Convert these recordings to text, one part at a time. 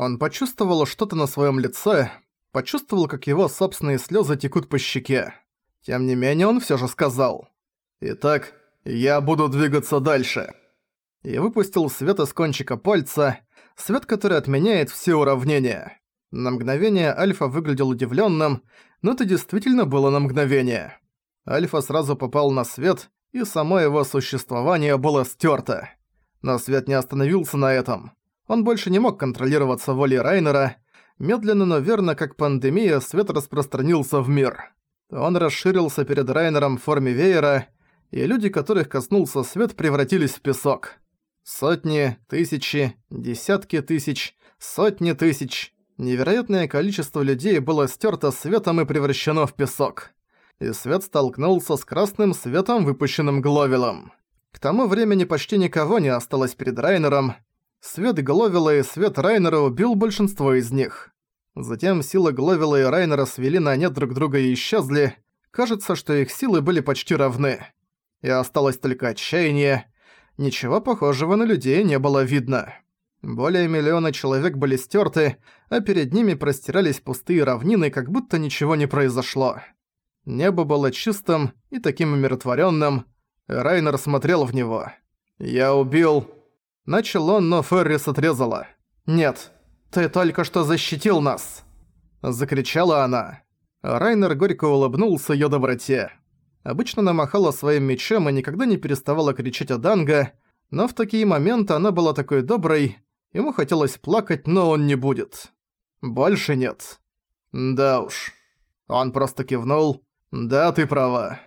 Он почувствовал что-то на своем лице, почувствовал, как его собственные слезы текут по щеке. Тем не менее, он все же сказал. «Итак, я буду двигаться дальше». И выпустил свет из кончика пальца, свет, который отменяет все уравнения. На мгновение Альфа выглядел удивленным, но это действительно было на мгновение. Альфа сразу попал на свет, и само его существование было стерто. Но свет не остановился на этом. Он больше не мог контролироваться волей Райнера. Медленно, но верно, как пандемия, свет распространился в мир. Он расширился перед Райнером в форме веера, и люди, которых коснулся свет, превратились в песок. Сотни, тысячи, десятки тысяч, сотни тысяч. Невероятное количество людей было стёрто светом и превращено в песок. И свет столкнулся с красным светом, выпущенным Гловелом. К тому времени почти никого не осталось перед Райнером, Свет Гловила и свет Райнера убил большинство из них. Затем силы Гловила и Райнера свели на нет друг друга и исчезли. Кажется, что их силы были почти равны. И осталось только отчаяние. Ничего похожего на людей не было видно. Более миллиона человек были стерты, а перед ними простирались пустые равнины, как будто ничего не произошло. Небо было чистым и таким умиротворенным. Райнер смотрел в него. «Я убил...» Начал он, но Феррис отрезала. «Нет, ты только что защитил нас!» Закричала она. Райнер горько улыбнулся её доброте. Обычно она махала своим мечом и никогда не переставала кричать о Данго, но в такие моменты она была такой доброй, ему хотелось плакать, но он не будет. Больше нет. Да уж. Он просто кивнул. «Да, ты права».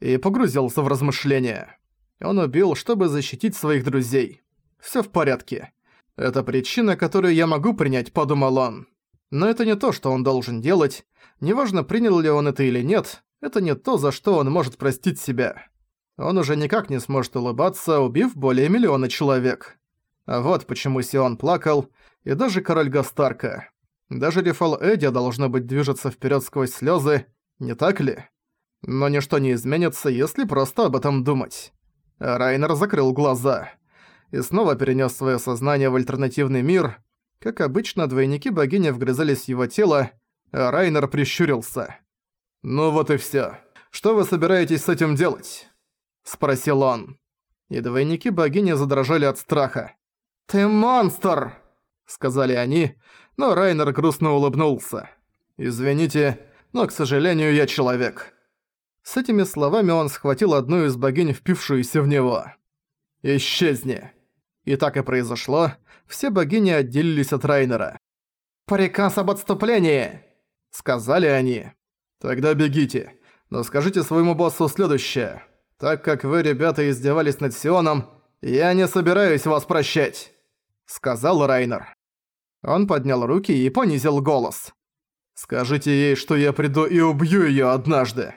И погрузился в размышления. Он убил, чтобы защитить своих друзей. Всё в порядке. Это причина, которую я могу принять, подумал он. Но это не то, что он должен делать. Неважно, принял ли он это или нет, это не то, за что он может простить себя. Он уже никак не сможет улыбаться, убив более миллиона человек. А вот почему Сион плакал, и даже король Гастарка. Даже Рефал Эдди должно быть движется вперед сквозь слезы, не так ли? Но ничто не изменится, если просто об этом думать. Райнер закрыл глаза и снова перенес свое сознание в альтернативный мир. Как обычно, двойники богини вгрызались в его тело, а Райнер прищурился. «Ну вот и всё. Что вы собираетесь с этим делать?» – спросил он. И двойники богини задрожали от страха. «Ты монстр!» – сказали они, но Райнер грустно улыбнулся. «Извините, но, к сожалению, я человек». С этими словами он схватил одну из богинь, впившуюся в него. «Исчезни!» И так и произошло, все богини отделились от Райнера. «Приказ об отступлении!» — сказали они. «Тогда бегите, но скажите своему боссу следующее. Так как вы, ребята, издевались над Сионом, я не собираюсь вас прощать!» — сказал Райнер. Он поднял руки и понизил голос. «Скажите ей, что я приду и убью её однажды!»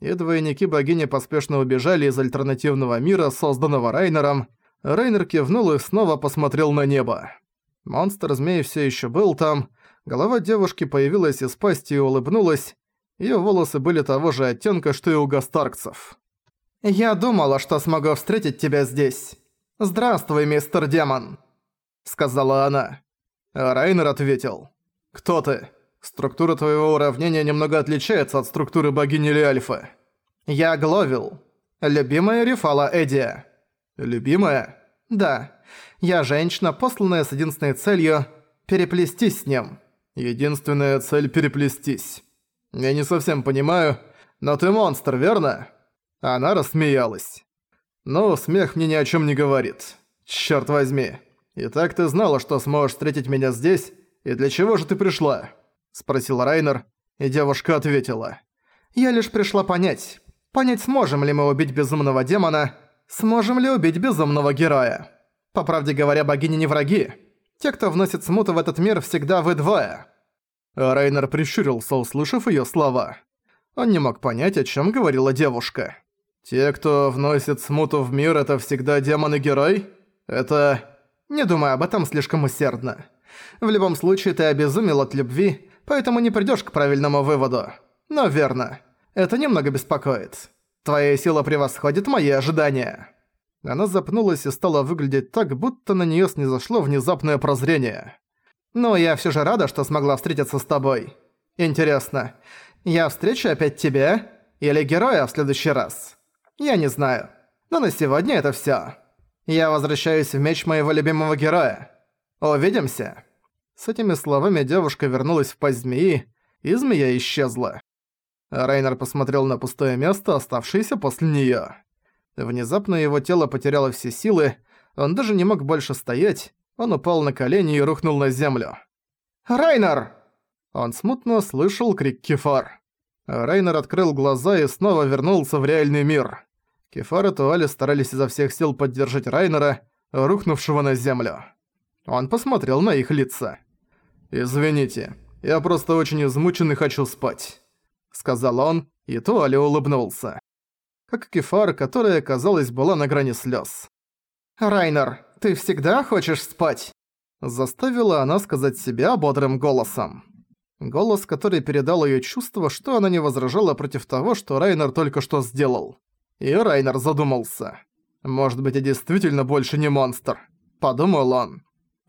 И двойники богини поспешно убежали из альтернативного мира, созданного Райнером, Рейнер кивнул и снова посмотрел на небо. Монстр-змей все еще был там, голова девушки появилась из пасти и улыбнулась, ее волосы были того же оттенка, что и у гастаркцев. «Я думала, что смогу встретить тебя здесь. Здравствуй, мистер Демон», — сказала она. А Райнер ответил. «Кто ты? Структура твоего уравнения немного отличается от структуры богини Лиальфа». «Я Гловил. Любимая Рифала Эдия». «Любимая?» «Да. Я женщина, посланная с единственной целью – переплестись с ним». «Единственная цель – переплестись. Я не совсем понимаю, но ты монстр, верно?» Она рассмеялась. «Ну, смех мне ни о чем не говорит. Черт возьми. Итак, ты знала, что сможешь встретить меня здесь, и для чего же ты пришла?» Спросил Райнер, и девушка ответила. «Я лишь пришла понять. Понять, сможем ли мы убить безумного демона, Сможем ли убить безумного героя? По правде говоря, богини не враги. Те, кто вносит смуту в этот мир, всегда вы двое. Райнер прищурился, услышав её слова. Он не мог понять, о чём говорила девушка. «Те, кто вносит смуту в мир, это всегда демон и герой? Это...» «Не думай об этом слишком усердно. В любом случае, ты обезумел от любви, поэтому не придёшь к правильному выводу. Но верно. Это немного беспокоит. Твоя сила превосходит мои ожидания». Она запнулась и стала выглядеть так, будто на неё снизошло внезапное прозрение. Но я всё же рада, что смогла встретиться с тобой. Интересно, я встречу опять тебя или героя в следующий раз? Я не знаю. Но на сегодня это всё. Я возвращаюсь в меч моего любимого героя. Увидимся. С этими словами девушка вернулась в пасть змеи, и змея исчезла. Райнер посмотрел на пустое место, оставшееся после неё. Внезапно его тело потеряло все силы, он даже не мог больше стоять, он упал на колени и рухнул на землю. «Райнер!» Он смутно слышал крик Кефар. Райнер открыл глаза и снова вернулся в реальный мир. Кефар и Туали старались изо всех сил поддержать Райнера, рухнувшего на землю. Он посмотрел на их лица. «Извините, я просто очень измучен и хочу спать», — сказал он, и Туали улыбнулся. Как Кефар, которая, казалось, была на грани слез. «Райнер, ты всегда хочешь спать?» Заставила она сказать себя бодрым голосом. Голос, который передал её чувство, что она не возражала против того, что Райнер только что сделал. И Райнер задумался. «Может быть, я действительно больше не монстр», — подумал он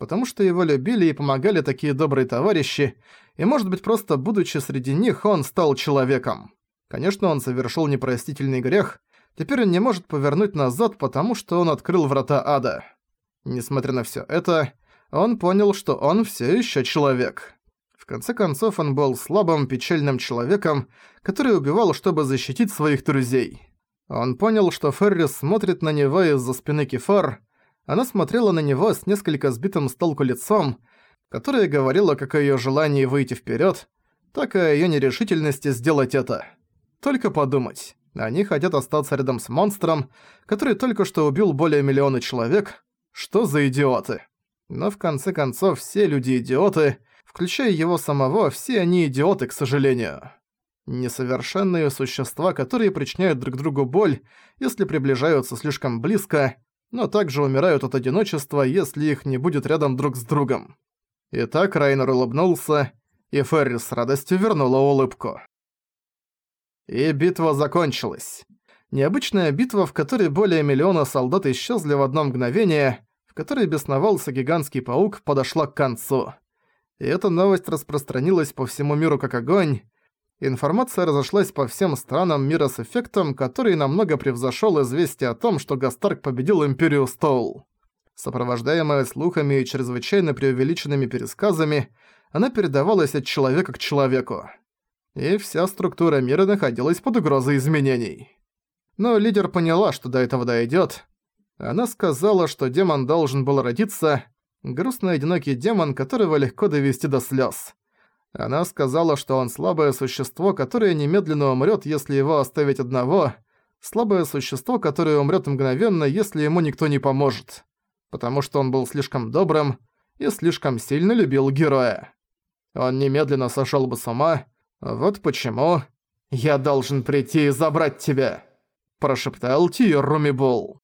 потому что его любили и помогали такие добрые товарищи, и, может быть, просто будучи среди них, он стал человеком. Конечно, он совершил непростительный грех, теперь он не может повернуть назад, потому что он открыл врата ада. Несмотря на всё это, он понял, что он всё ещё человек. В конце концов, он был слабым, печальным человеком, который убивал, чтобы защитить своих друзей. Он понял, что Феррис смотрит на него из-за спины Кефар, она смотрела на него с несколько сбитым с толку лицом, которое говорило как о её желании выйти вперёд, так и о её нерешительности сделать это. Только подумать. Они хотят остаться рядом с монстром, который только что убил более миллиона человек. Что за идиоты? Но в конце концов все люди идиоты, включая его самого, все они идиоты, к сожалению. Несовершенные существа, которые причиняют друг другу боль, если приближаются слишком близко, но также умирают от одиночества, если их не будет рядом друг с другом. Итак, Райнер улыбнулся, и Ферри с радостью вернула улыбку. И битва закончилась. Необычная битва, в которой более миллиона солдат исчезли в одно мгновение, в которой бесновался гигантский паук, подошла к концу. И эта новость распространилась по всему миру как огонь, Информация разошлась по всем странам мира с эффектом, который намного превзошел известие о том, что Гастарк победил Империю Стоул. Сопровождаемая слухами и чрезвычайно преувеличенными пересказами, она передавалась от человека к человеку. И вся структура мира находилась под угрозой изменений. Но лидер поняла, что до этого дойдёт. Она сказала, что демон должен был родиться, грустный одинокий демон, которого легко довести до слёз. Она сказала, что он слабое существо, которое немедленно умрет, если его оставить одного, слабое существо, которое умрет мгновенно, если ему никто не поможет, потому что он был слишком добрым и слишком сильно любил героя. Он немедленно сошел бы с ума, вот почему «Я должен прийти и забрать тебя», – прошептал Тир Румибул.